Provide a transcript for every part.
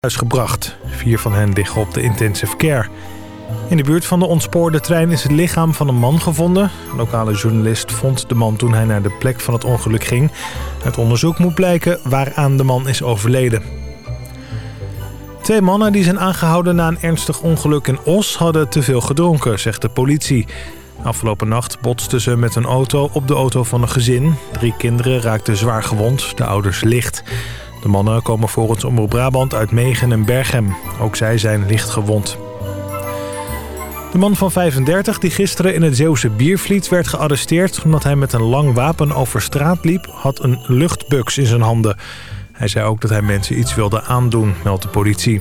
huis gebracht. Vier van hen liggen op de intensive care. In de buurt van de ontspoorde trein is het lichaam van een man gevonden. Een lokale journalist vond de man toen hij naar de plek van het ongeluk ging. Het onderzoek moet blijken waaraan de man is overleden. Twee mannen die zijn aangehouden na een ernstig ongeluk in Os hadden te veel gedronken, zegt de politie. Afgelopen nacht botsten ze met een auto op de auto van een gezin. Drie kinderen raakten zwaar gewond, de ouders licht. De mannen komen volgens Omroep Brabant uit Megen en Berghem. Ook zij zijn licht gewond. De man van 35 die gisteren in het Zeeuwse Biervliet werd gearresteerd... omdat hij met een lang wapen over straat liep, had een luchtbuks in zijn handen. Hij zei ook dat hij mensen iets wilde aandoen, meldt de politie.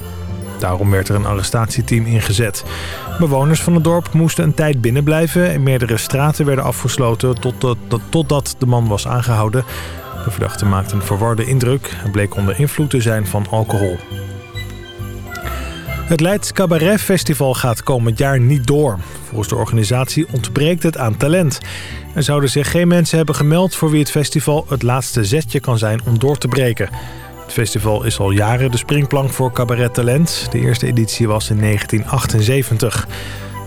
Daarom werd er een arrestatieteam ingezet. Bewoners van het dorp moesten een tijd binnenblijven... en meerdere straten werden afgesloten totdat, totdat de man was aangehouden. De verdachte maakte een verwarde indruk en bleek onder invloed te zijn van alcohol. Het Leids Cabaret Festival gaat komend jaar niet door. Volgens de organisatie ontbreekt het aan talent. Er zouden zich geen mensen hebben gemeld voor wie het festival het laatste zetje kan zijn om door te breken. Het festival is al jaren de springplank voor cabaret talent. De eerste editie was in 1978.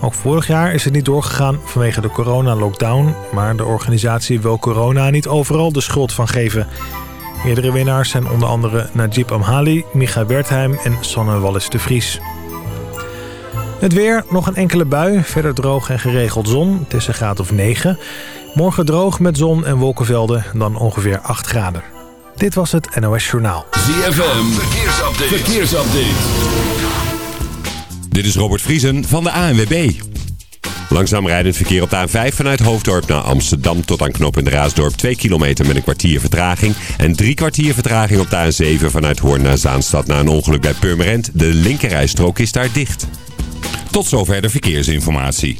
Ook vorig jaar is het niet doorgegaan vanwege de corona-lockdown... maar de organisatie wil corona niet overal de schuld van geven. Meerdere winnaars zijn onder andere Najib Amhali, Micha Wertheim en Sanne Wallis de Vries. Het weer, nog een enkele bui, verder droog en geregeld zon. Het is een graad of 9. Morgen droog met zon en wolkenvelden, dan ongeveer 8 graden. Dit was het NOS Journaal. ZFM, verkeersupdate. verkeersupdate. Dit is Robert Vriesen van de ANWB. Langzaam rijdend verkeer op de A5 vanuit Hoofddorp naar Amsterdam tot aan de Raasdorp 2 kilometer met een kwartier vertraging. En drie kwartier vertraging op de A7 vanuit Hoorn naar Zaanstad na een ongeluk bij Purmerend. De linkerrijstrook is daar dicht. Tot zover de verkeersinformatie.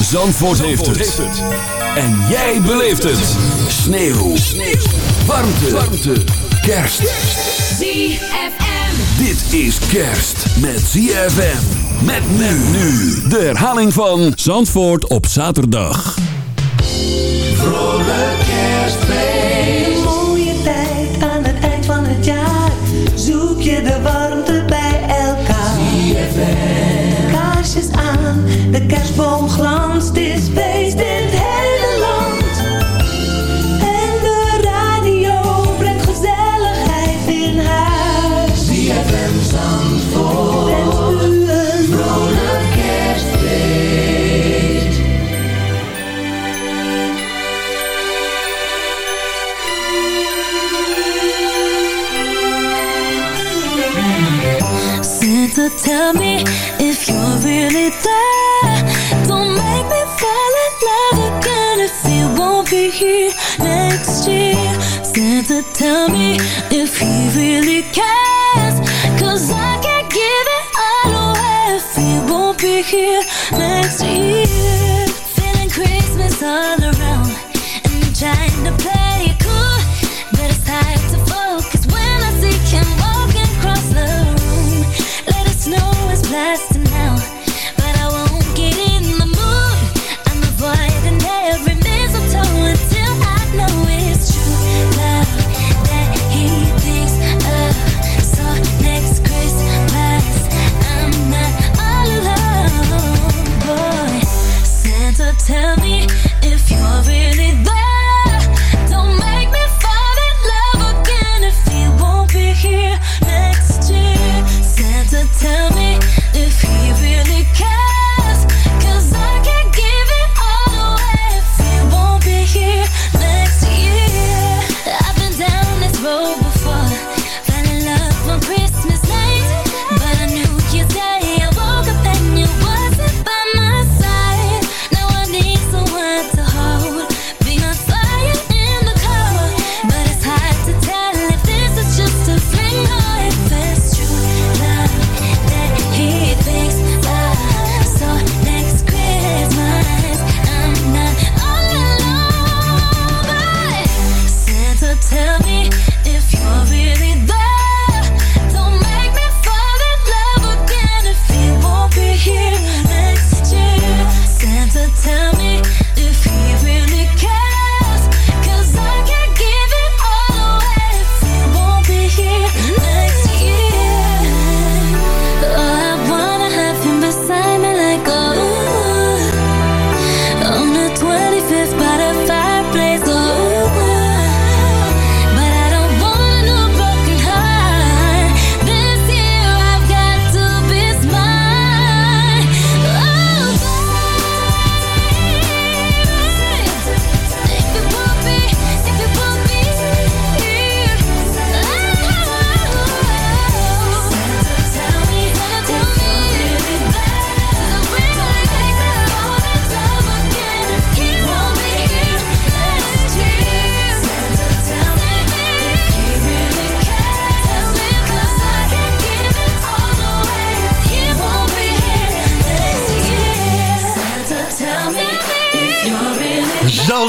Zandvoort, heeft, het. En jij beleeft het. Sneeuw. Sneeuw. Warmte. Warmte. Kerst. ZFM. Dit is kerst met ZFM. Met men nu. De herhaling van Zandvoort op zaterdag. Vrolijk kerstfeest. Een mooie tijd aan het eind van het jaar. Zoek je de warmte bij elkaar. ZFM. Kaarsjes aan, de kerstboom tell me if you're really there. Don't make me fall in love again if you won't be here next year. Santa, tell me if he really cares. Cause I can't give it all away if he won't be here next year. Feeling Christmas all around and trying to play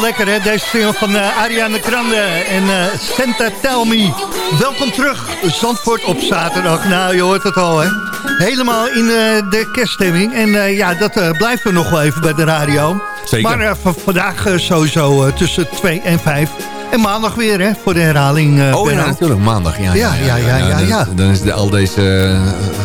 lekker, hè? Deze single van uh, Ariana Grande en uh, Santa Tell Me. Welkom terug, Zandvoort op zaterdag. Nou, je hoort het al, hè? Helemaal in uh, de kerststemming. En ja, dat blijft er nog wel even bij de radio. Zeker. Maar vandaag sowieso tussen 2 en 5 en maandag weer, hè, voor de herhaling. Uh, oh ja, natuurlijk, maandag. Ja, ja, ja. ja, ja, ja, dan, dan, is de, al deze uh,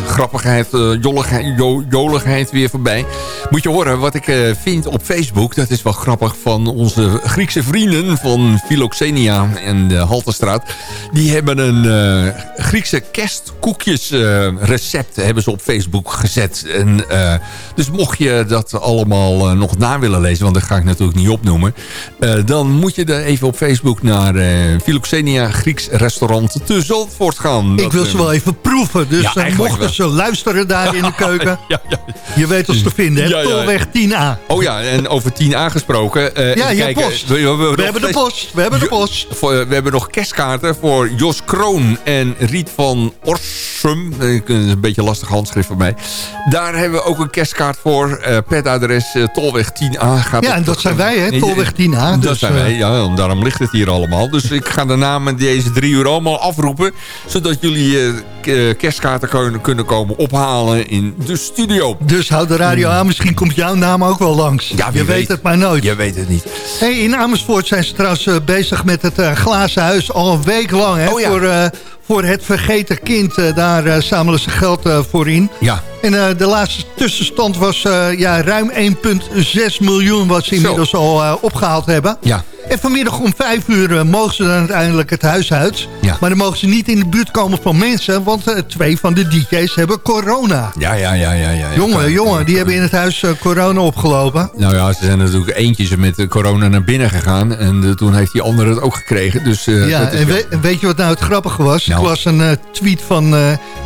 grappigheid, uh, jolligheid, jo, joligheid weer voorbij. Moet je horen wat ik vind op Facebook. Dat is wel grappig van onze Griekse vrienden van Philoxenia en de Halterstraat. Die hebben een Griekse kerstkoekjesrecept hebben ze op Facebook gezet. En, dus mocht je dat allemaal nog na willen lezen, want dat ga ik natuurlijk niet opnoemen. dan moet je er even op Facebook naar uh, Philoxenia Grieks restaurant te Zandvoort gaan. Ik wil ze wel even proeven. Dus ja, uh, mochten wel. ze luisteren daar in de keuken. ja, ja. Je weet ons te vinden. Ja, Tolweg 10A. Oh ja, en over 10A gesproken. Uh, ja, je post. We, we, we, we hebben de post. We hebben de post. we hebben nog kerstkaarten voor Jos Kroon en Riet van Orsum. Een beetje lastig handschrift voor mij. Daar hebben we ook een kerstkaart voor. per het adres Tolweg 10A. Gaat ja, en dat zijn wij, hè? Tolweg 10A. Dat dus, zijn wij, ja. Daarom ligt het hier allemaal. Dus ik ga de namen deze drie uur allemaal afroepen. Zodat jullie uh, kerstkaarten kunnen, kunnen komen ophalen in de studio. Dus houd de radio aan. Misschien komt jouw naam ook wel langs. Ja, je weet, het maar nooit. Je weet het niet. Hey, in Amersfoort zijn ze trouwens uh, bezig met het uh, glazen huis al een week lang. Hè, oh, ja. voor, voor het vergeten kind. daar zamelen ze geld voor in. Ja. En de laatste tussenstand was ja, ruim 1,6 miljoen... wat ze inmiddels al opgehaald hebben. Ja. En vanmiddag om vijf uur uh, mogen ze dan uiteindelijk het huis uit. Ja. Maar dan mogen ze niet in de buurt komen van mensen... want uh, twee van de DJ's hebben corona. Ja, ja, ja. ja, ja. Jongen, jongen, die hebben in het huis uh, corona opgelopen. Nou ja, ze zijn natuurlijk eentjes met corona naar binnen gegaan... en toen heeft die andere het ook gekregen. Dus, ja, en, we, weet je wat nou het grappige was? Nou. Ik was een tweet van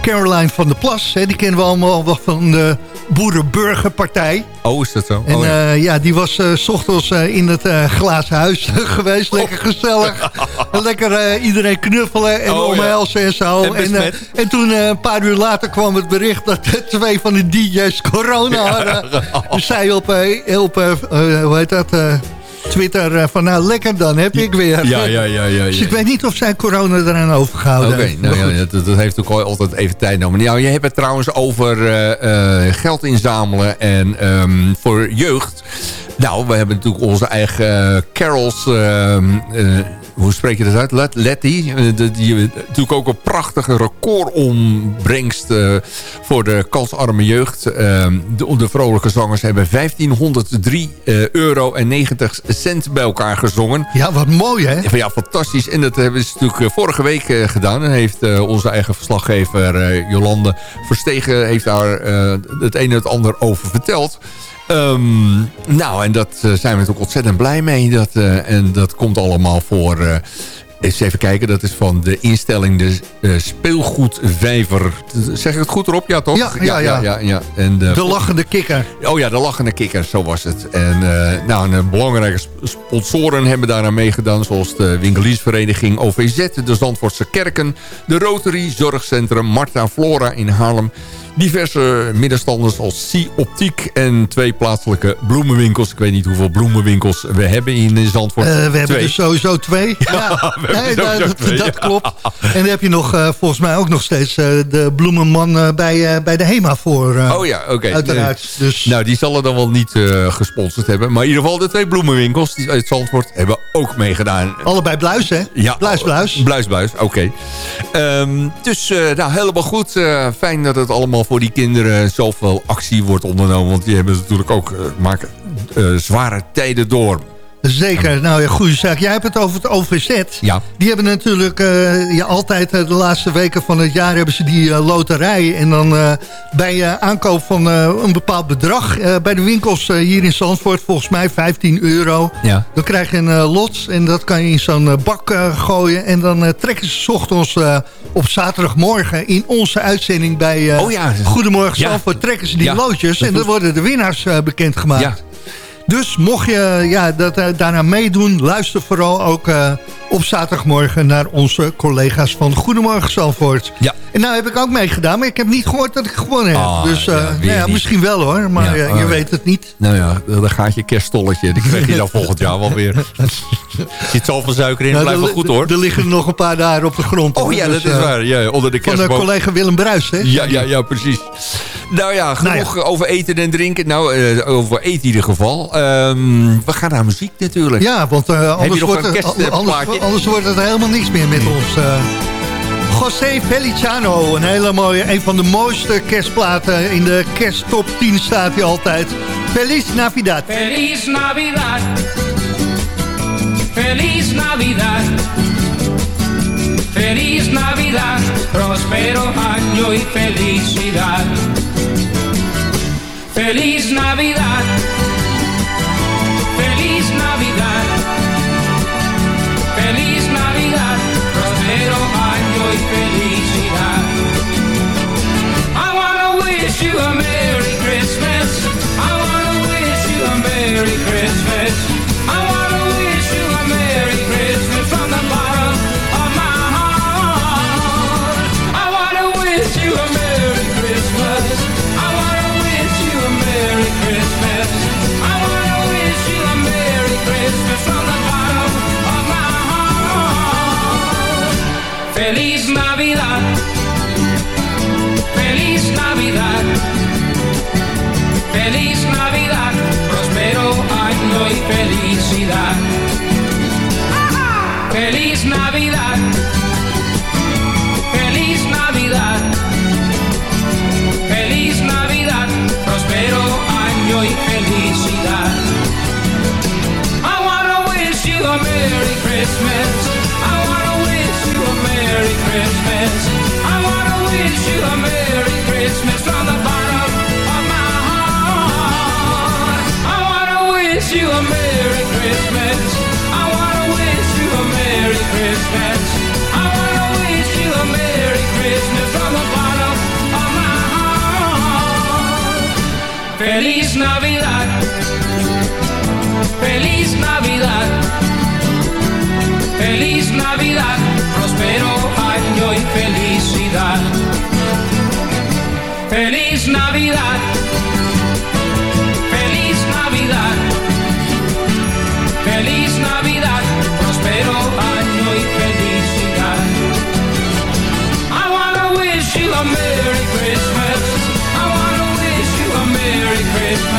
Caroline van der Plas. Hè, die kennen we allemaal wel van de Boerenburgerpartij. Oh, is dat zo? En oh, ja. ja. die was s ochtends in het glazen huis geweest. Lekker gezellig. Lekker uh, iedereen knuffelen en oh, omhelzen ja. en zo. En, en, uh, en toen uh, een paar uur later kwam het bericht dat twee van de DJ's corona hadden. Dus zij op, op hoe heet dat... Twitter van nou lekker dan heb ik weer. Ja, ja, ja. ja, Dus ik weet niet of zij corona eraan overgehouden Oké, okay, nou ja, dat, dat, heeft ook altijd even tijd nodig. Nou, je hebt het trouwens over uh, geld inzamelen en um, voor jeugd. Nou, we hebben natuurlijk onze eigen uh, carols... Uh, hoe spreek je dat uit? Let, Letty. Die natuurlijk ook een prachtige recordopbrengst uh, voor de kansarme jeugd. Uh, de, de, vrolijke zangers hebben 1503 uh, euro en 90 cent bij elkaar gezongen. Ja, wat mooi hè? Ja, fantastisch. En dat hebben ze natuurlijk vorige week gedaan. En heeft onze eigen verslaggever Jolande Verstegen heeft daar het een en het ander over verteld. Um, nou, en dat uh, zijn we natuurlijk ontzettend blij mee. Dat, uh, en dat komt allemaal voor... Uh, eens even kijken, dat is van de instelling de speelgoedvijver. Zeg ik het goed erop? Ja, toch? Ja, ja, ja. ja, ja. En de, de lachende kikker. Oh ja, de lachende kikker, zo was het. En nou, een belangrijke sponsoren hebben daaraan meegedaan... zoals de winkeliersvereniging OVZ, de Zandvoortse Kerken... de Rotary Zorgcentrum Marta Flora in Haarlem diverse middenstanders als C Optiek en twee plaatselijke bloemenwinkels. Ik weet niet hoeveel bloemenwinkels we hebben in Zandvoort. Uh, we hebben er sowieso twee. Ja, nee, dat, twee. dat, klopt. En dan heb je nog uh, volgens mij ook nog steeds uh, de bloemenman bij, bij de HEMA voor. oh ja, oké. Okay. Uiteraard. Dus... Nou, die zullen dan wel niet gesponsord hebben. Maar in ieder geval de twee bloemenwinkels die uit Zandvoort hebben ook meegedaan. Allebei Bluis, hè? Ja. Bluis, Bluis. Bluis, Bluis, oké. Okay. Um, dus nou, helemaal goed. fijn dat het allemaal voor die kinderen zoveel actie wordt ondernomen. Want die hebben natuurlijk ook uh, maken, uh, zware tijden door. Zeker, nou ja, goede zaak. Jij hebt het over het OVZ. Ja. Die hebben natuurlijk uh, ja, altijd de laatste weken van het jaar hebben ze die uh, loterij. En dan bij aankoop van een bepaald bedrag bij de winkels hier in Zandvoort, volgens mij 15 euro. Ja. Dan krijg je een lot en dat kan je in zo'n bak gooien. En dan trekken ze ochtends op zaterdagmorgen in onze uitzending bij oh, ja. Goedemorgen Zandvoort trekken ze die loodjes. En dan worden de winnaars bekendgemaakt. Dus mocht je ja, dat, uh, daarna meedoen, luister vooral ook uh, op zaterdagmorgen naar onze collega's van Goedemorgen Zalvoort. Ja. En nou heb ik ook meegedaan, maar ik heb niet gehoord dat ik gewonnen heb. Ah, dus uh, ja, nou ja, misschien wel hoor, maar Ja, je weet het niet. Nou ja, dan gaat je kerststolletje. Die krijg je dan volgend jaar wel weer. Er zit zoveel suiker in, Nou, blijft wel goed hoor. Er liggen er nog een paar daar op de grond. Oh ja, Dus, dat is eh, waar. Ja, onder de Van de kerstboom. collega Willem Bruis, hè? Ja, ja, ja, precies. Nou ja, genoeg over eten en drinken. Nou, eh, over eten in ieder geval. Ehm, we gaan naar muziek natuurlijk. Ja, want eh, anders, wordt een het, anders, anders wordt het helemaal niks meer met ons. eh. José Feliciano, een hele mooie, een van de mooiste kerstplaten. In de kersttop 10 staat hij altijd. Feliz Navidad. Feliz Navidad. Feliz Navidad. Feliz Navidad. Prospero año y felicidad. Feliz Navidad. Navidad. Feliz Navidad. Feliz Navidad. Feliz Navidad. Prospero año y felicidad. Feliz Navidad. Feliz Navidad. Feliz Navidad. Prospero año y felicidad. I wanna wish you a Merry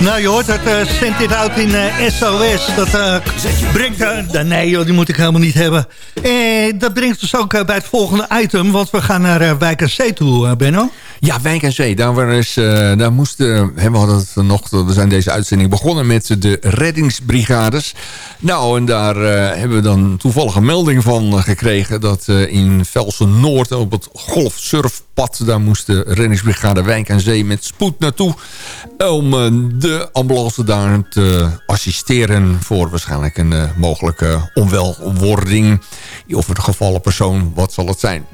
Nou, je hoort het, eh Send It Out in eh, SOS. Dat eh, brengt... eh, nee, joh, die moet ik helemaal niet hebben. Eh, dat brengt ons ook eh, bij het volgende item. Want we gaan naar eh, Wijk en Zee toe, eh, Benno. Ja, Wijk en Zee. Daar, was, eh, daar moesten, we hadden het vanochtend, we zijn deze uitzending begonnen met de reddingsbrigades. Nou, en daar eh, hebben we dan toevallig een melding van eh, gekregen... dat eh, in Velsen Noord op het golfsurfpad... daar moest de reddingsbrigade Wijk en Zee met spoed naartoe... om eh, ambulance daar te assisteren... voor waarschijnlijk een eh, mogelijke onwelwording... of een gevallen persoon, wat zal het zijn.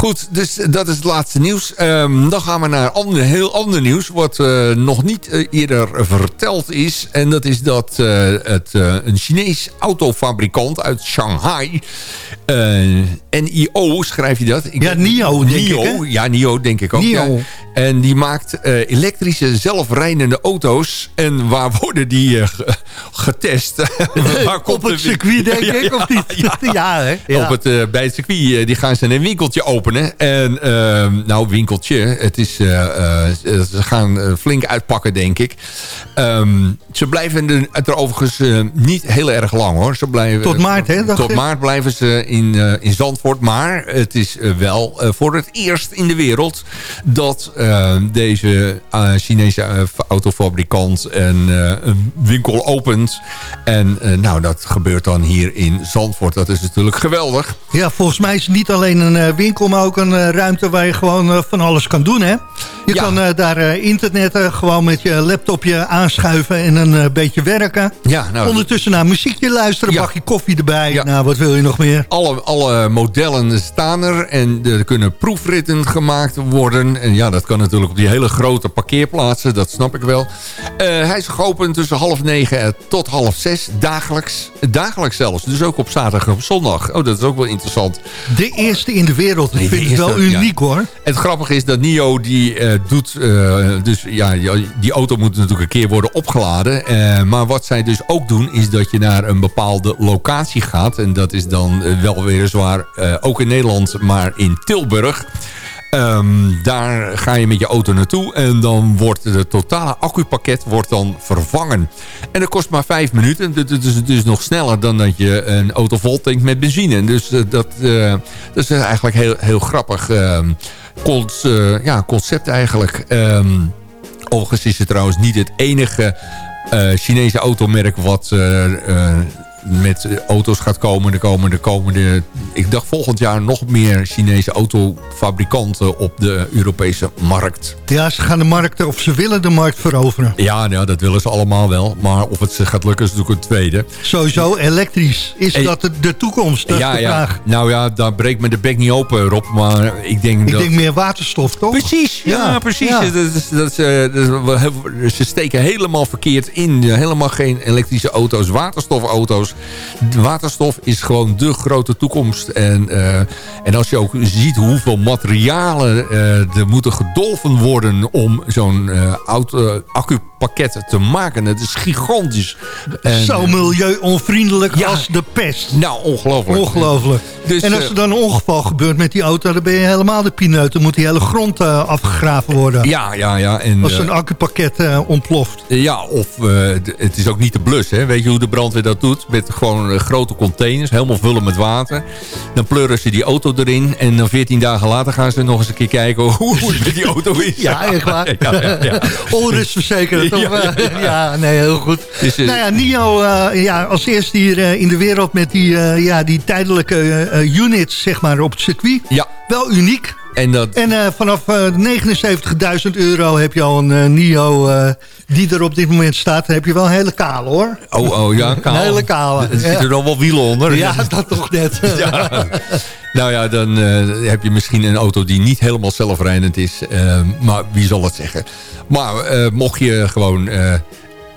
Goed, dus dat is het laatste nieuws. Ehm, dan gaan we naar ander, heel ander nieuws... wat eh, nog niet eh, eerder verteld is. En dat is dat eh, het, eh, een Chinees autofabrikant uit Shanghai... eh, NIO schrijf je dat? Ik Ja, NIO, denk ik, hè? Ja, NIO denk ik ook. NIO. ja. En die maakt eh, elektrische zelfrijdende auto's. En waar worden die eh, ge- getest? waar Op het circuit, denk ik, of niet? Ja, hè? Ja. Op het, eh, bij het circuit eh, die gaan ze een winkeltje openen. En ehm, nou, winkeltje. Het is, eh, eh, ze gaan eh, flink uitpakken, denk ik. Ehm, ze blijven er, er overigens eh, niet heel erg lang, hoor. Ze blijven, Tot maart, hè, Tot maart blijven ze in, eh, in Zandvoort. Maar het is eh, wel eh, voor het eerst in de wereld... dat eh, deze eh, Chinese eh, autofabrikant een, eh, een winkel opent. En eh, nou, dat gebeurt dan hier in Zandvoort. Dat is natuurlijk geweldig. Ja, volgens mij is het niet alleen een eh, winkel, maar ook een eh, ruimte waar je gewoon eh, van alles kan doen, hè? Je Ja. kan eh, daar eh, internetten, gewoon met je laptopje aanschuiven en een beetje werken. Ja, nou, Ondertussen naar muziekje luisteren, Ja. bakje koffie erbij. Ja. Nou, wat wil je nog meer? alle, alle modellen staan er en er kunnen proefritten gemaakt worden. En ja, dat kan natuurlijk op die hele grote parkeerplaatsen, dat snap ik wel. Hij is geopend tussen half negen tot half zes, dagelijks. Dagelijks zelfs, dus ook op zaterdag en op zondag. Oh, dat is ook wel interessant. De eerste in de wereld. Ik Nee, vind het wel ja. uniek, hoor. Het grappige is dat NIO die eh, doet... eh, dus ja, die auto moet natuurlijk een keer worden opgeladen. Eh, maar wat zij dus ook doen... is dat je naar een bepaalde locatie gaat. En dat is dan wel weliswaar uh, ook in Nederland... maar in Tilburg. Ehm, daar ga je met je auto naartoe en dan wordt het totale accupakket wordt dan vervangen. En dat kost maar vijf minuten. Dat is dus nog sneller dan dat je een auto vol tankt met benzine. Dus eh, dat, eh, dat is eigenlijk heel, heel grappig ehm, eh, ja, concept eigenlijk. Ehm, overigens is het trouwens niet het enige Chinese automerk wat met auto's gaat komen. Er komen de komende, ik dacht volgend jaar nog meer Chinese autofabrikanten op de Europese markt. Ja, ze gaan de markt, of ze willen de markt veroveren. Ja, nou, dat willen ze allemaal wel. Maar of het ze gaat lukken is natuurlijk een tweede. Sowieso elektrisch. Is Hey. dat de, toekomst? Dat is ja, de ja. vraag. Nou ja, daar breekt me de bek niet open, Rob. Maar ik denk Ik dat... denk meer waterstof, toch? Precies, ja, Ja, precies. ja. Dat is, dat is, eh, dat is wel heel- ze steken helemaal verkeerd in. Helemaal geen elektrische auto's, waterstofauto's. Waterstof is gewoon de grote toekomst. En, eh, en als je ook ziet hoeveel materialen eh, er moeten gedolven worden... om zo'n eh, auto, accupakket te maken. Het is gigantisch. En, Zo milieu-onvriendelijk Ja. als de pest. Nou, ongelooflijk. Ongelooflijk. Dus, en als er dan een ongeval gebeurt met die auto... dan ben je helemaal de pineut. Dan moet die hele grond afgegraven worden. Ja, ja, ja. En, Als zo'n accupakket ontploft. Ja, of het is ook niet te blussen. Hè? Weet je hoe de brandweer dat doet? Met gewoon eh, grote containers, helemaal vullen met water. Dan pleuren ze die auto erin. En dan 14 dagen later gaan ze nog eens een keer kijken hoe het met die auto is. Ja, echt waar. Ja, ja, ja. Onrustverzekerd. Ja, ja, nee, heel goed. Dus, eh, nou ja, NIO eh, ja, als eerste hier in de wereld met die, ja, die tijdelijke units zeg maar, op het circuit. Ja, Wel uniek. En dat... En eh, vanaf eh 79.000 euro heb je al een eh, NIO eh, die er op dit moment staat. Dan heb je wel een hele kale hoor. Oh, oh, ja, kaal. Een hele kale. Er zitten er al wel wielen onder. Ja, dat toch net. Ja. Nou ja, dan eh, heb je misschien een auto die niet helemaal zelfrijdend is. eh, maar wie zal het zeggen? Maar eh, mocht je gewoon eh,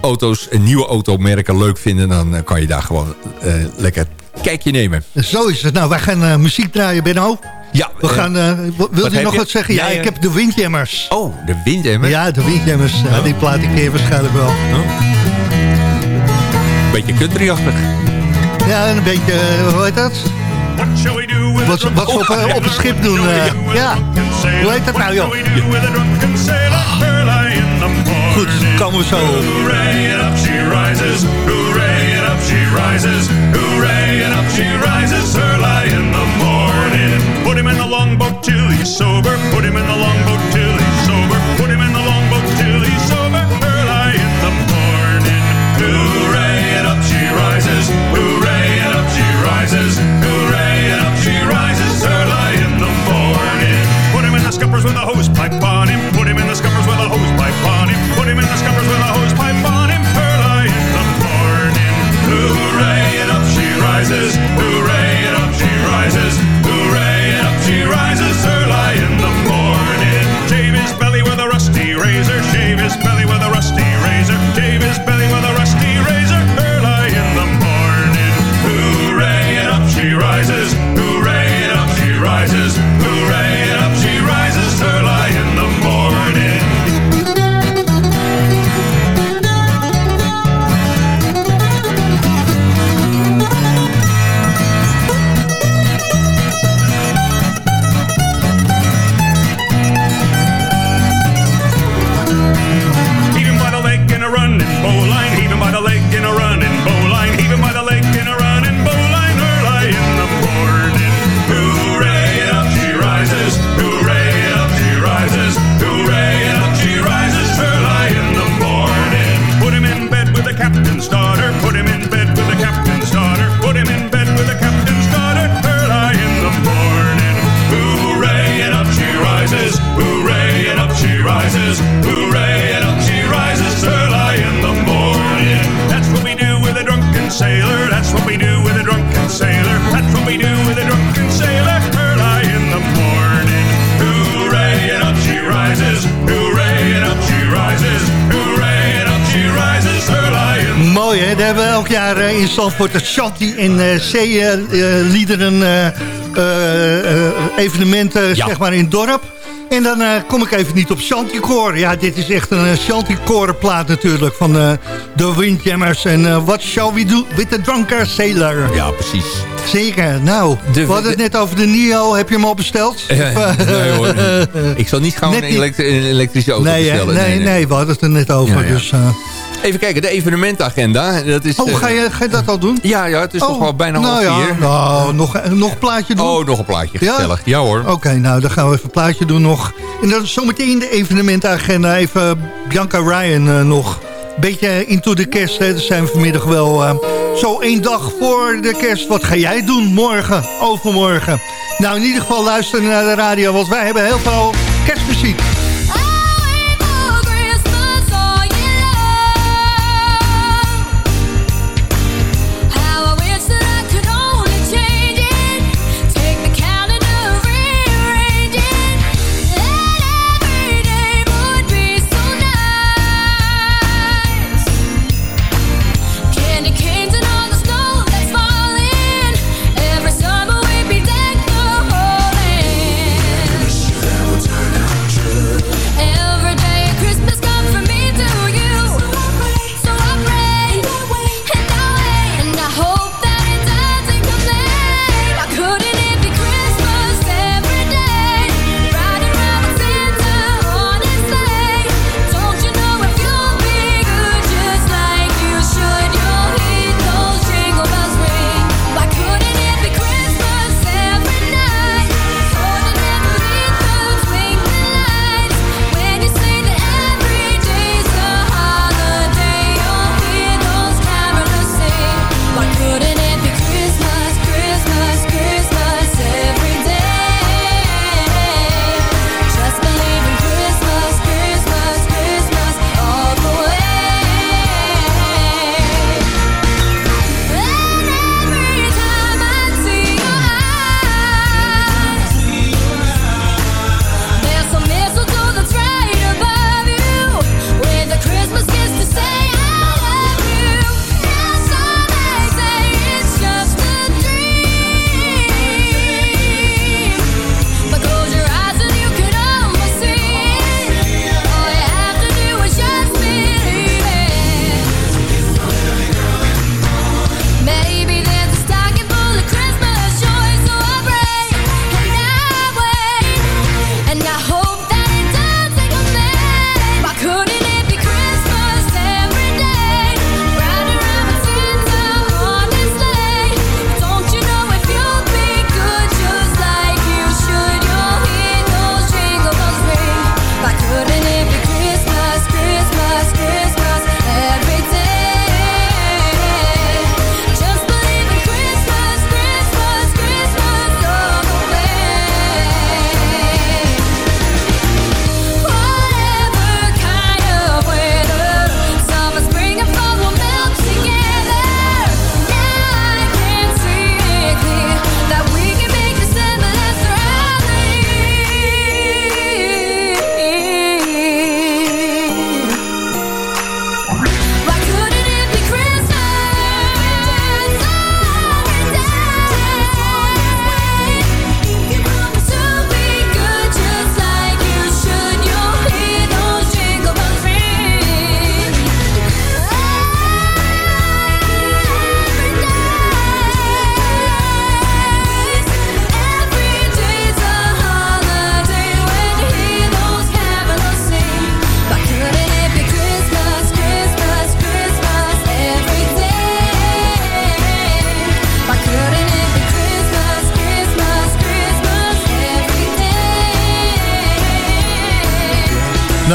auto's, een nieuwe automerken leuk vinden... dan eh, kan je daar gewoon eh, lekker kijkje nemen. Zo is het. Nou, wij gaan eh, muziek draaien, Benno. Ja, We eh, gaan, eh, wil je nog je? wat zeggen? Ja, Ja, ja. ik heb de Windjammers. Oh, de windemmer. Ja, de Windjammers. Ja, die plaat ik je waarschijnlijk wel. Beetje countryachtig. Ja, en een beetje, eh, hoe heet dat? What shall we do with Wat, wat ze op, op een schip doen. eh, ja, hoe heet dat nou, joh? Goed, komen we zo. Hooray, longboat till he's sober. Put him in the longboat till he's sober. Put him in the longboat till he's sober. Early in the morning. Hooray, and up she rises. Hooray, and up she rises. Hooray, and up she rises. Early in the morning. Put him in the scuppers with a hose pipe on him. Put him in the scuppers with a hose pipe on him. Put him in the scuppers with a hose pipe on him. Early in the morning. Hooray, and up she rises. Hooray, Zandvoort het Shanti en eh C-liederen eh, eh, eh, evenementen Ja. zeg maar in het dorp. En dan eh, kom ik even niet op Chanticore. Ja, dit is echt een uh, Chanticore plaat natuurlijk van eh, de Windjammers. En uh, What Shall We Do With The Drunker Sailor. Ja, precies. Zeker. Nou, De- we hadden het net over de NIO. Heb je hem al besteld? Nee hoor. Ik zal niet Net een, elektrische auto nee, bestellen. nee, nee, we hadden het er net over. Ja, ja. Dus, eh, Even kijken, de evenementagenda. Dat is, oh, eh, ga je, ga je dat al doen? Ja, ja, het is oh, toch wel bijna half nou ja, vier. Nou, nog, nog een plaatje doen? Oh, nog een plaatje. Gezellig. Ja hoor. Oké, nou dan gaan we even een plaatje doen nog. En dan zometeen de evenementagenda. Even Bianca Ryan eh, nog. Beetje into de kerst. Hè. Dat zijn we vanmiddag wel eh, zo één dag voor de kerst. Wat ga jij doen morgen, overmorgen? Nou, in ieder geval luisteren naar de radio. Want wij hebben heel veel kerstmuziek.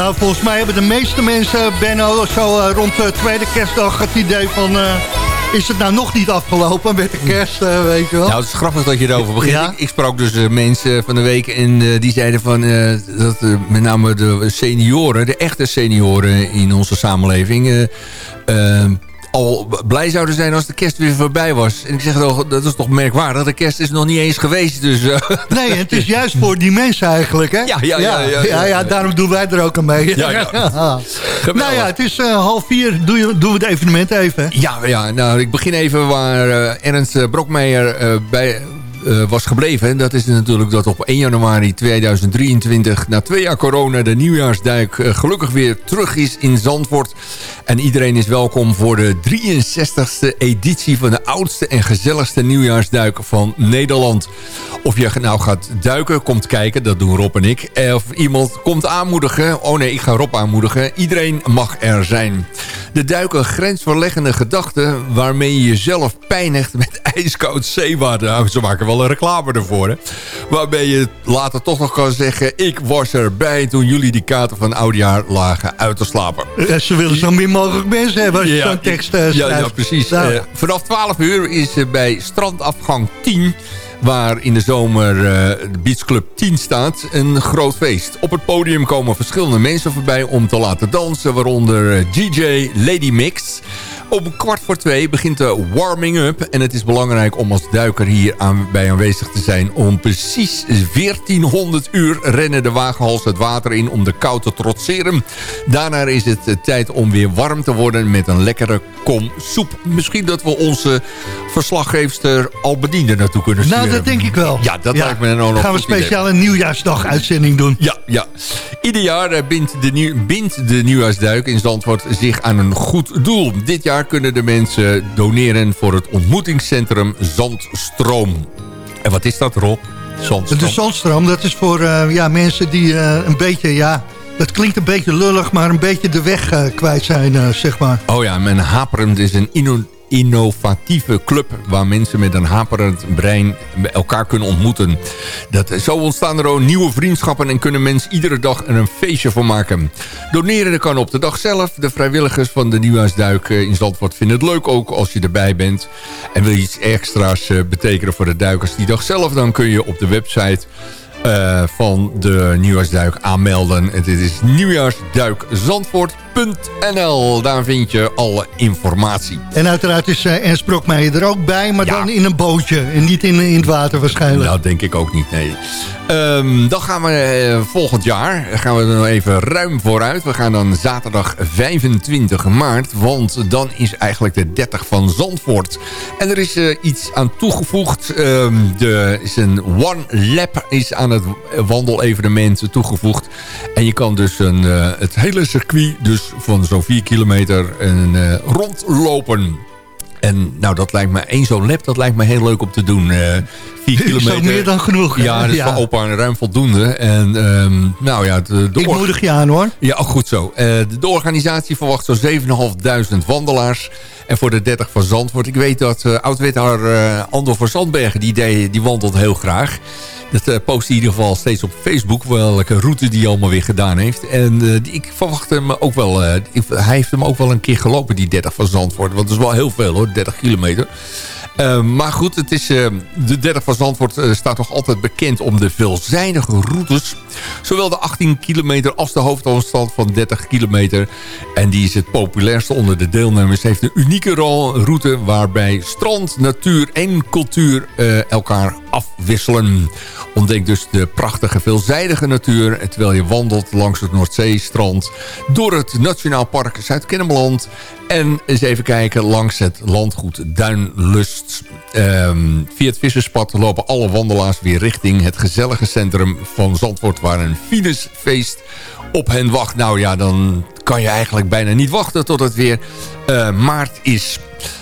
Nou, volgens mij hebben de meeste mensen, Benno, zo eh, rond de tweede kerstdag het idee van... eh, is het nou nog niet afgelopen met de kerst, eh, weet je wel? Nou, het is grappig dat je erover begint. Ja? Ik, ik sprak dus mensen van de week en die zeiden van... dat met name de senioren, de echte senioren in onze samenleving... al blij zouden zijn als de kerst weer voorbij was. En ik zeg toch, dat is toch merkwaardig. De kerst is nog niet eens geweest, dus... eh, Nee, het is juist voor die mensen eigenlijk, hè? Ja, ja, ja, ja, ja. ja, daarom doen wij er ook aan mee. Ja, ja. nou ja, het is eh, half vier. Doe je, doen we het evenement even. Ja, ja, nou, ik begin even waar eh, Ernst Brokmeijer bij eh, was gebleven... dat is natuurlijk dat op 1 januari 2023... na twee jaar corona de nieuwjaarsduik eh, gelukkig weer terug is in Zandvoort. En iedereen is welkom voor de 63ste editie... van de oudste en gezelligste nieuwjaarsduik van Nederland. Of je nou gaat duiken, komt kijken, dat doen Rob en ik. Of iemand komt aanmoedigen. Oh nee, ik ga Rob aanmoedigen. Iedereen mag er zijn. De duiken grensverleggende gedachten waarmee je jezelf pijnigt met ijskoud zeewater. Nou, ze maken wel een reclame ervoor, hè. Waarbij je later toch nog kan zeggen... ik was erbij toen jullie die kaarten van oudjaar lagen uit te slapen. Ze willen zo min mogelijk mensen hebben als je zo'n tekst eh, ja, ja, precies. Nou, Eh, vanaf 12 uur is eh, bij strandafgang 10 waar in de zomer eh, de Beach Club 10 staat, een groot feest. Op het podium komen verschillende mensen voorbij om te laten dansen, waaronder DJ Lady Mix. Op kwart voor twee begint de warming-up. En het is belangrijk om als duiker hier aan, bij aanwezig te zijn. Om precies 1400 uur rennen de wagenhals het water in om de kou te trotseren. Daarna is het eh, tijd om weer warm te worden met een lekkere kom soep. Misschien dat we onze verslaggeefster Albedien er naartoe kunnen sturen. nou, dat denk ik wel. Ja, dat lijkt me een ook nog Gaan we idee. speciaal een nieuwjaarsdag uitzending doen. Ja, ja. Ieder jaar eh, bindt de, bindt de nieuwjaarsduik in Zandvoort zich aan een goed doel. Dit jaar kunnen de mensen doneren voor het ontmoetingscentrum Zandstroom. En wat is dat, Rob? Zandstroom. De zandstroom, dat is voor eh, ja, mensen die eh, een beetje, ja... Dat klinkt een beetje lullig, maar een beetje de weg eh, kwijt zijn, zeg maar. Oh ja, men Haperend is een innovatieve club... waar mensen met een haperend brein elkaar kunnen ontmoeten. Dat, zo ontstaan er ook nieuwe vriendschappen... en kunnen mensen iedere dag er een feestje van maken. Doneren kan op de dag zelf. De vrijwilligers van de Nieuwjaarsduik eh, in Zandvoort vinden het leuk ook als je erbij bent. En wil je iets extra's eh, betekenen voor de duikers die dag zelf... dan kun je op de website... eh, van de Nieuwjaarsduik aanmelden. En dit is nieuwjaarsduikzandvoort.nl. Daar vind je alle informatie. En uiteraard is eh, Ernst Brokmeijer er ook bij, maar Ja. dan in een bootje. En niet in, in het water waarschijnlijk. Nou, denk ik ook niet, nee. Ehm, dan gaan we eh, volgend jaar, gaan we er nog even ruim vooruit. We gaan dan zaterdag 25 maart, want dan is eigenlijk de 30 van Zandvoort. En er is eh, iets aan toegevoegd. Ehm er is een One Lap is aan het wandelevenement toegevoegd. En je kan dus een, eh, het hele circuit, dus van zo'n 4 kilometer, een, eh, rondlopen. En nou, dat lijkt me, één zo'n lap, dat lijkt me heel leuk om te doen. eh vier kilometer. ook meer dan genoeg. hè? Ja, dat is voor opa ruim voldoende. En ehm, nou ja, de, de Ik moedig je aan hoor. ja, ook goed zo. Eh, de, de organisatie verwacht zo'n 7.500 wandelaars. En voor de 30 van Zandvoort. Ik weet dat oud-wethouder eh, Andor van Zandbergen, die, deed- die wandelt heel graag. Dat eh, post in ieder geval steeds op Facebook. Welke route die allemaal weer gedaan heeft. En eh, ik verwacht hem ook wel... eh, hij heeft hem ook wel een keer gelopen, die 30 van Zandvoort. Want dat is wel heel veel hoor, 30 kilometer. Uh, maar goed, het is, uh, de 30 van Zandvoort uh, staat nog altijd bekend om de veelzijdige routes. Zowel de 18 kilometer als de hoofdafstand van 30 kilometer. En die is het populairste onder de deelnemers. heeft een unieke route waarbij strand, natuur en cultuur elkaar afwisselen. Ontdek dus de prachtige veelzijdige natuur... terwijl je wandelt langs het Noordzeestrand... door het Nationaal Park Zuid-Kennemerland... en eens even kijken langs het landgoed Duinlust. Um, via het Visserspad lopen alle wandelaars weer richting het gezellige centrum van Zandvoort... waar een Venusfeest op hen wacht. Nou ja, dan kan je eigenlijk bijna niet wachten tot het weer uh, maart is...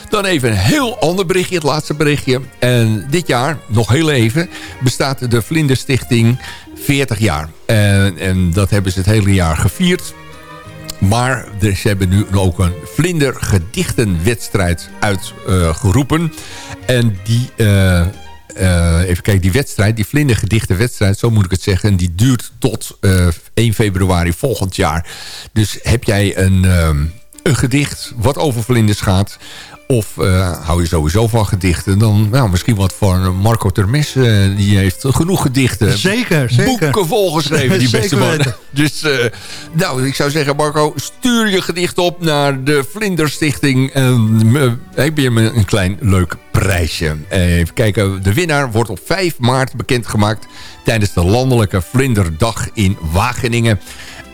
Dan even een heel ander berichtje, het laatste berichtje. En dit jaar, nog heel even, bestaat de Vlinderstichting 40 jaar. En, en dat hebben ze het hele jaar gevierd. Maar ze hebben nu ook een vlindergedichtenwedstrijd uitgeroepen. En die... Uh, uh, even kijken, die wedstrijd, die vlindergedichtenwedstrijd, zo moet ik het zeggen, die duurt tot uh, 1 februari volgend jaar. Dus heb jij een, een gedicht wat over vlinders gaat, of uh, hou je sowieso van gedichten, dan nou, misschien wat voor Marco Termes, uh, die heeft genoeg gedichten. Zeker, zeker. Boeken volgeschreven, die beste man. Dus uh, nou, ik zou zeggen, Marco, stuur je gedicht op naar de Vlinderstichting. En heb je me een klein leuk prijsje. Even kijken, de winnaar wordt op 5 maart bekendgemaakt tijdens de landelijke Vlinderdag in Wageningen.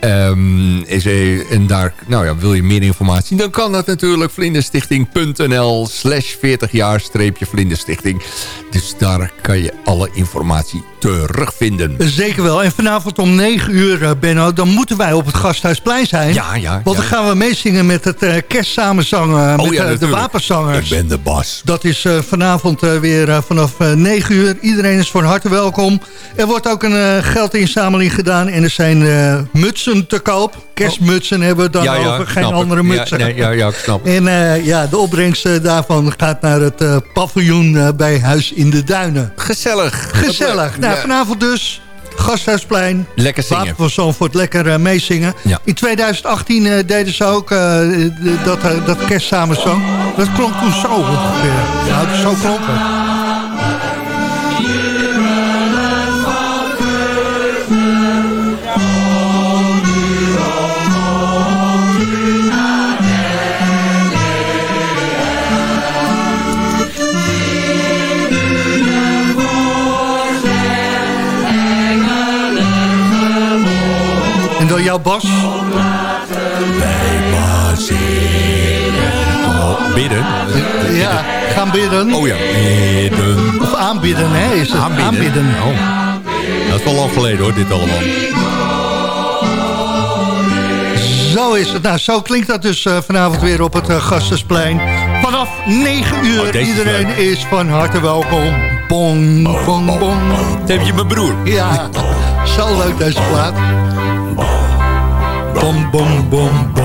Um, is en daar, nou ja, wil je meer informatie? Dan kan dat natuurlijk vlinderstichting.nl slash 40 jaar streepje vlinderstichting. Dus daar kan je alle informatie terugvinden. Zeker wel. En vanavond om 9 uur, eh, Benno, dan moeten wij op het Gasthuisplein zijn. Ja, ja. Want dan ja. gaan we meezingen met het kerstsamenzang eh, met Oh ja, eh, de wapenzangers. Ik ben de bas. Dat is vanavond weer vanaf eh, 9 uur. Iedereen is van harte welkom. Er wordt ook een geldinzameling gedaan. En er zijn mutsen te koop. Kerstmutsen hebben we dan over. Geen snap ik. andere mutsen. Ja, nee, ja, ja, ik snap het. En ja, de opbrengst daarvan gaat naar het paviljoen bij Huis in de Duinen. Gezellig. Gezellig. Nou, Ja. vanavond dus. Gasthuisplein. Lekker zingen. Wapen van Zandvoort. Lekker eh, meezingen. Ja. In 2018 eh, deden ze ook de- dat, dat kerstsamenzang. Dat klonk toen zo ongeveer. Nou, zo klonk het. Bas? Oh, bidden. Ja, gaan bidden. Oh ja, bidden. Of aanbidden, hè? Is het aanbidden. Oh. Dat is wel lang geleden hoor, dit allemaal. Zo is het. Nou, zo klinkt dat dus eh, vanavond weer op het uh, Gastensplein. Vanaf 9 uur. Oh, is Iedereen is van harte welkom. Bong, bong, bong. Dat heb je mijn broer. Ja, zo leuk deze plaat. Bom, bom, bom, bom.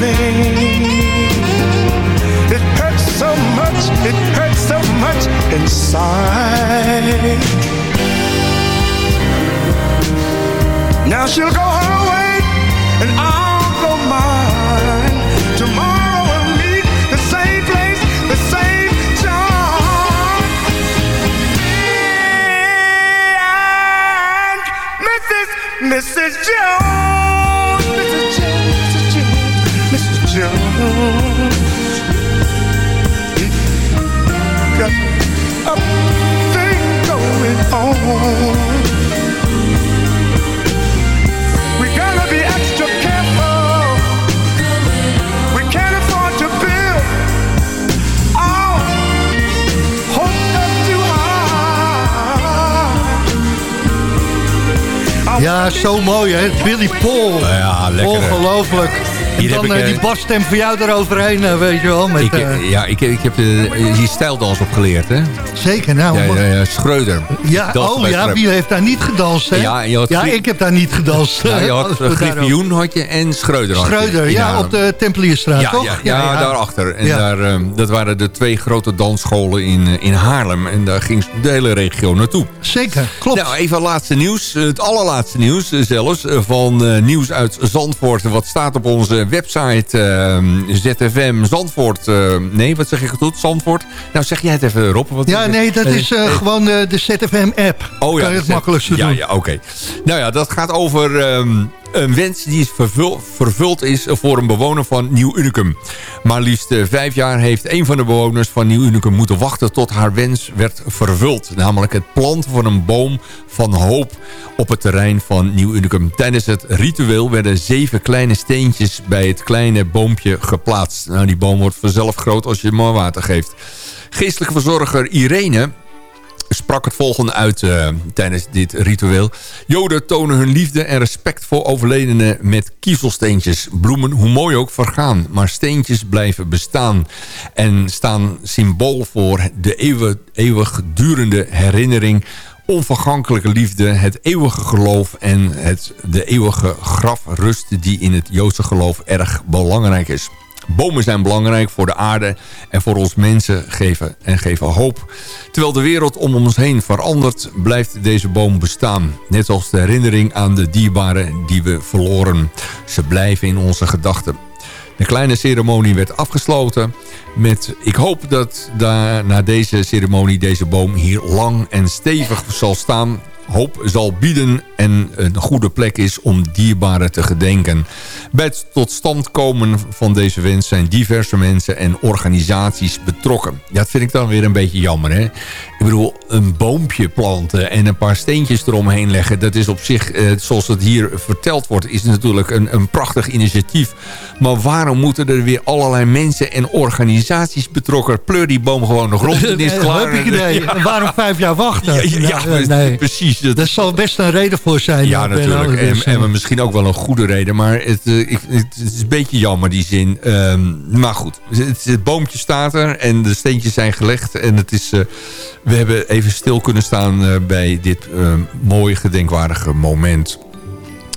It hurts so much, it hurts so much inside. Now she'll go her zo mooi hè. Billy Paul. Ja, lekker. Ongelooflijk. Hier heb dan ik, eh, eh, die basstem voor jou eroverheen, eh, weet je wel. Met, Ik, ja, ik, ik heb die stijldans opgeleerd, hè? zeker, nou. Ja, ja, Schreuder. Ja, oh ja, wie heeft daar niet gedanst, hè? Ja, ja ik heb daar niet gedanst. Ja, je had. Griffioen had je en Schreuder had je. Schreuder, ja, op de Templierstraat, ja, toch? Ja, ja, daarachter. En daar, eh, dat waren de twee grote dansscholen in, in Haarlem. En daar ging de hele regio naartoe. Zeker, klopt. Nou, even laatste nieuws. Het allerlaatste nieuws zelfs. Van nieuws uit Zandvoort. Wat staat op onze website ZFM Zandvoort. eh, nee, wat zeg ik goed? Zandvoort? Nou, zeg jij het even, Rob. Wat Ja, nee, dat is eh, gewoon eh, de ZFM-app. Oh ja, kan je het makkelijkste ja, doen. Ja, oké. Nou ja, dat gaat over ehm, een wens die is vervul- vervuld is voor een bewoner van Nieuw Unicum. Maar liefst eh, vijf jaar heeft een van de bewoners van Nieuw Unicum moeten wachten tot haar wens werd vervuld. Namelijk het planten van een boom van hoop op het terrein van Nieuw Unicum. Tijdens het ritueel werden zeven kleine steentjes bij het kleine boompje geplaatst. Nou, die boom wordt vanzelf groot als je hem maar water geeft. Geestelijke verzorger Irene sprak het volgende uit eh, tijdens dit ritueel. Joden tonen hun liefde en respect voor overledenen met kiezelsteentjes. Bloemen, hoe mooi ook, vergaan. Maar steentjes blijven bestaan. En staan symbool voor de eeuwig, eeuwigdurende herinnering onvergankelijke liefde, het eeuwige geloof en het, de eeuwige grafrust die in het Joodse geloof erg belangrijk is. Bomen zijn belangrijk voor de aarde en voor ons mensen geven en geven hoop. Terwijl de wereld om ons heen verandert, blijft deze boom bestaan. Net als de herinnering aan de dierbaren die we verloren. Ze blijven in onze gedachten. De kleine ceremonie werd afgesloten met... ik hoop dat na deze ceremonie deze boom hier lang en stevig zal staan hoop zal bieden en een goede plek is om dierbaren te gedenken. Bij het tot stand komen van deze wens zijn diverse mensen en organisaties betrokken. Ja, dat vind ik dan weer een beetje jammer. Hè? Ik bedoel, een boompje planten en een paar steentjes eromheen leggen... dat is op zich, eh, zoals het hier verteld wordt... is natuurlijk een, een prachtig initiatief. Maar waarom moeten er weer allerlei mensen en organisaties betrokken? Pleur die boom gewoon nog rond en is klaar. Heb ik idee. En waarom vijf jaar wachten? Ja, ja, ja, nee. precies. Dat, zal best een reden voor zijn. ja, eh, natuurlijk. En, en misschien ook wel een goede reden. Maar het, eh, ik, het is een beetje jammer, die zin. Ehm, maar goed, het, het boompje staat er en de steentjes zijn gelegd. En het is, we hebben even stil kunnen staan eh, bij dit eh, mooie, gedenkwaardige moment.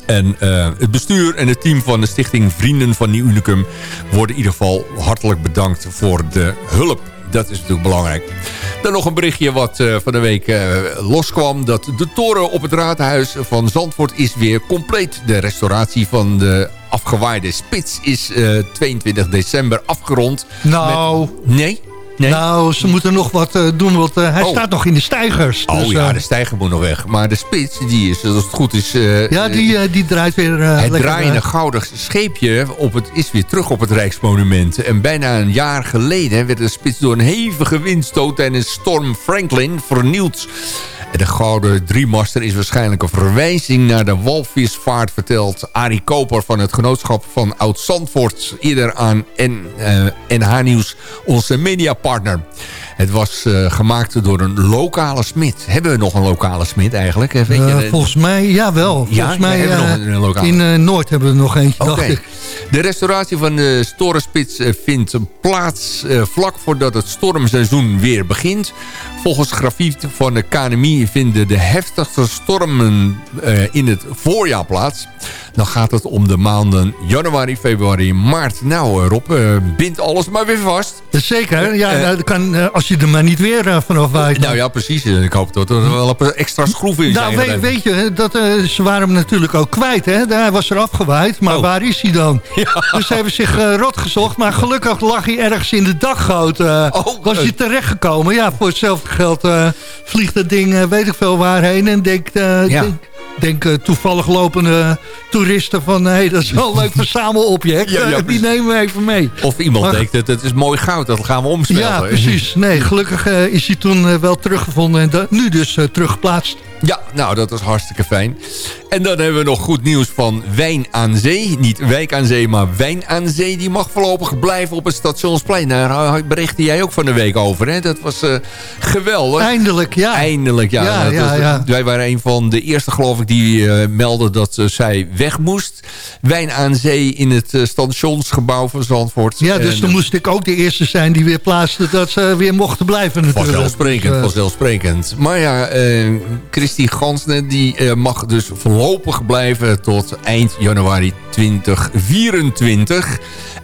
En eh, het bestuur en het team van de stichting Vrienden van Nieuw Unicum... worden in ieder geval hartelijk bedankt voor de hulp. Dat is natuurlijk belangrijk. Dan nog een berichtje wat van de week loskwam. Dat de toren op het raadhuis van Zandvoort is weer compleet. De restauratie van de afgewaaide spits is eh, 22 december afgerond. Nou, Met- Nee? Nee? nou, ze moeten nog wat eh, doen, want eh, hij Oh. staat nog in de stijgers. Oh Dus, ja, eh, de stijger moet nog weg. Maar de spits, die is, als het goed is... ja die, die draait weer het draaiende eh, gouden scheepje op het, is weer terug op het Rijksmonument. En bijna een jaar geleden werd de spits door een hevige windstoot tijdens storm Franklin vernield. De gouden driemaster is waarschijnlijk een verwijzing naar de walvisvaart... vertelt Arie Koper van het genootschap van Oud-Zandvoort... eerder aan N, eh, NH Nieuws, onze mediapartner. Het was eh, gemaakt door een lokale smid. Hebben we nog een lokale smid eigenlijk? Weet je, de- volgens mij, jawel. Ja, Volgens mij, we hebben eh, nog een- een lokale. in eh, Noord hebben we er nog eentje, dacht ik. De restauratie van de Storenspits vindt plaats vlak voordat het stormseizoen weer begint. Volgens grafiek van de KNMI vinden de heftigste stormen in het voorjaar plaats. Dan gaat het om de maanden januari, februari, maart. Nou Rob, bind alles maar weer vast. Zeker, ja, nou, dat kan, als je er maar niet weer eh, vanaf waait. Nou ja, precies. Ik hoop dat er wel een extra schroef in zijn. Nou, weet, gedaan. weet je, dat, eh, ze waren hem natuurlijk ook kwijt. Hè? Hij was er afgewaaid, maar Oh. waar is hij dan? Dus ze hebben zich eh, rot gezocht. Maar gelukkig lag hij ergens in de daggoot. Oh, was hij terechtgekomen. Ja, voor hetzelfde geld vliegt dat ding weet ik veel waarheen. En denkt, Ja. denk, denk eh, toevallig lopende toeristen van... hé, hey, dat is wel een leuk verzamelobject. Ja, ja, Eh, die nemen we even mee. Of iemand Maar- denkt, dat het is mooi goud, dat gaan we omsmelten. Ja, precies. Nee, gelukkig eh, is hij toen eh, wel teruggevonden. En nu dus eh, teruggeplaatst. Ja, nou, dat is hartstikke fijn. En dan hebben we nog goed nieuws van Wijn aan Zee. Niet Wijk aan Zee, maar Wijn aan Zee. Die mag voorlopig blijven op het Stationsplein. Daar berichtte jij ook van de week over, hè? Dat was eh, geweldig. Eindelijk, ja. Eindelijk, ja. Ja, Dat ja, was- ja. Wij waren een van de eerste, geloof ik, die eh meldden dat eh, zij weg moest. Wijn aan Zee in het stationsgebouw van Zandvoort. Ja, dus En, dan moest ik ook de eerste zijn die weer plaatste dat ze weer mochten blijven natuurlijk. Vanzelfsprekend, Dus, vanzelfsprekend. Maar ja, eh Christy die eh, mag dus voorlopig blijven tot eind januari 2024.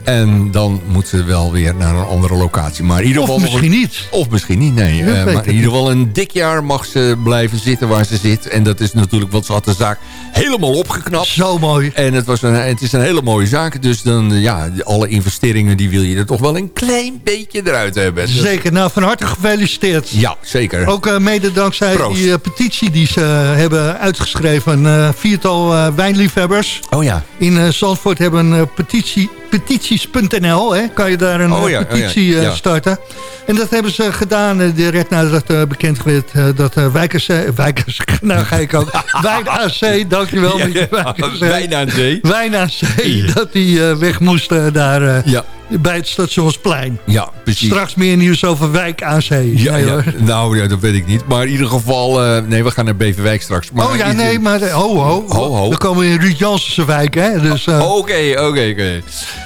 En dan moet ze wel weer naar een andere locatie. Maar in ieder Of geval nog misschien een- niet. Of misschien niet, nee. Eh, maar in ieder geval een dik jaar mag ze blijven zitten waar ze zit. En dat is natuurlijk, want ze had de zaak helemaal opgeknapt. Zo mooi. En het, was een, het is een hele mooie zaak. Dus dan, ja, alle investeringen die wil je er toch wel een klein beetje eruit hebben. Zeker, nou van harte gefeliciteerd. Ja, zeker. Ook eh, mede dankzij Proost. die eh, petitie die ze hebben uitgeschreven. Een viertal wijnliefhebbers Oh ja. in Zandvoort hebben een petitie, petities.nl. hè, Kan je daar een Oh eh, ja, oh ja, petitie eh, ja. starten. En dat hebben ze gedaan eh, direct nadat eh, bekend werd dat Wijkers... Wijkers, nou ga ik ook. Wijn AC, dankjewel. eh, Wijn aan zee. Wijn aan zee, Ja. dat die weg moest daar. Ja. Bij het Stationsplein. Ja, precies. Straks meer nieuws over Wijk aan Zee. Ja, Nee, ja. Nou, ja, dat weet ik niet. Maar in ieder geval... eh, nee, we gaan naar Beverwijk straks. Maar oh ja, nee, maar ho, ho. Ho, ho. We komen in Ruud Jansense wijk, hè. Dus, eh, Oké, oké, oké.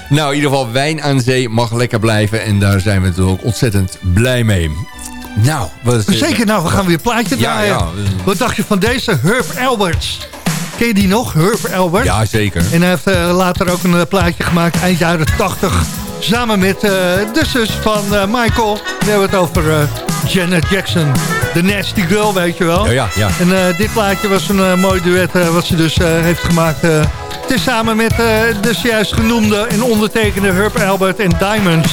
Nou, in ieder geval, wijn aan zee mag lekker blijven. En daar zijn we natuurlijk ontzettend blij mee. Nou, wat is Zeker, nou, we gaan weer een plaatje draaien. ja. Wat dacht je van deze Herb Alberts? Ken je die nog, Herb Alberts? Ja, zeker. En hij heeft eh, later ook een plaatje gemaakt, eind jaren 80. Samen met eh, de zus van eh, Michael. We hebben het over eh, Janet Jackson. De Nasty Girl, weet je wel. Ja, ja, ja. En dit plaatje was een mooi duet wat ze dus heeft gemaakt. eh tezamen met eh de juist genoemde en ondertekende Herb Albert en Diamonds.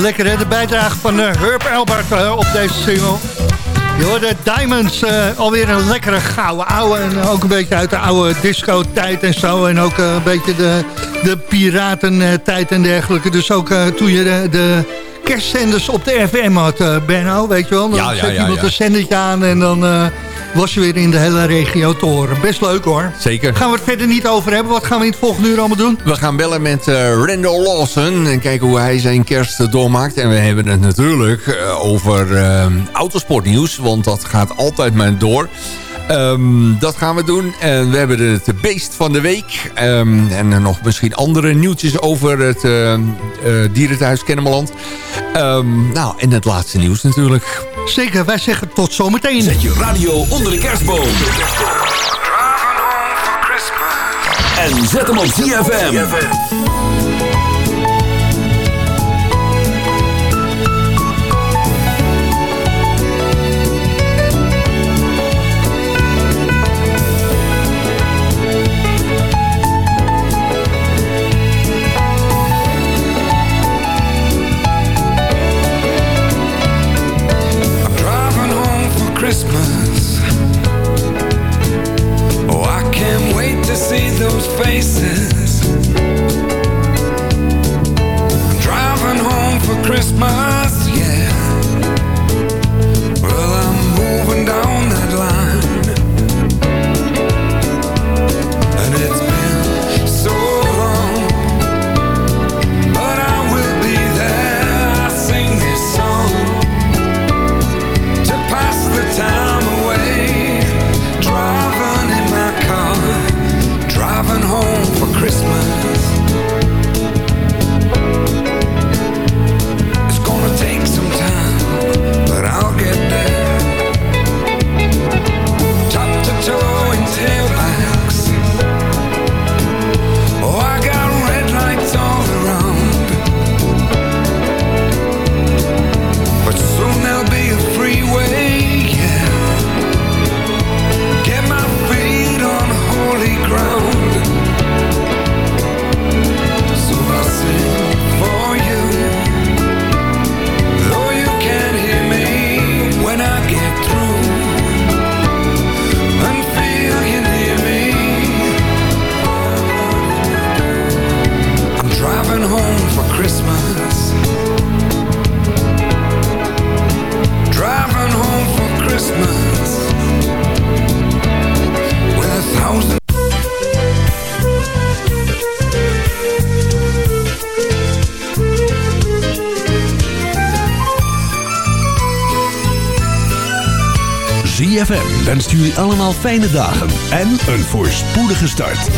Lekker hè, de bijdrage van eh, Herb Albert eh, op deze single. Je hoorde Diamonds, eh, alweer een lekkere gouden ouwe. En ook een beetje uit de oude disco-tijd en zo. En ook een beetje de, de piratentijd en dergelijke. Dus ook eh, toen je de, de kerstzenders op de FM had, uh, Benno, weet je wel. Dan Ja, ja, zet ja, iemand een zendertje aan en dan was je weer in de hele regio te horen. Best leuk hoor. Zeker. Gaan we het verder niet over hebben? Wat gaan we in het volgende uur allemaal doen? We gaan bellen met eh, Randall Lawson en kijken hoe hij zijn kerst eh, doormaakt. En we hebben het natuurlijk eh, over autosportnieuws, want dat gaat altijd maar door. Ehm, dat gaan we doen. En we hebben het beest van de week. Ehm, en nog misschien andere nieuwtjes over het eh eh, dierenthuis Kennemerland. Ehm, nou, en het laatste nieuws natuurlijk. Zeker, wij zeggen tot zometeen. Zet je radio onder de kerstboom. En zet hem op ZFM. Faces. I'm driving home for Christmas, jullie allemaal fijne dagen en een voorspoedige start.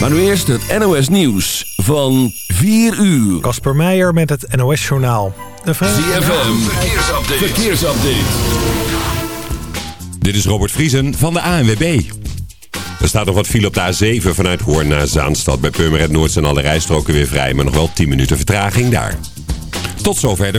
Maar nu eerst het NOS Nieuws van 4 uur. Casper Meijer met het NOS-journaal. De ZFM, verkeersupdate. verkeersupdate. Dit is Robert Vriesen van de ANWB. Er staat nog wat file op de A7 vanuit Hoorn naar Zaanstad. Bij Purmerend Noord zijn alle rijstroken weer vrij, maar nog wel 10 minuten vertraging daar. Tot zover de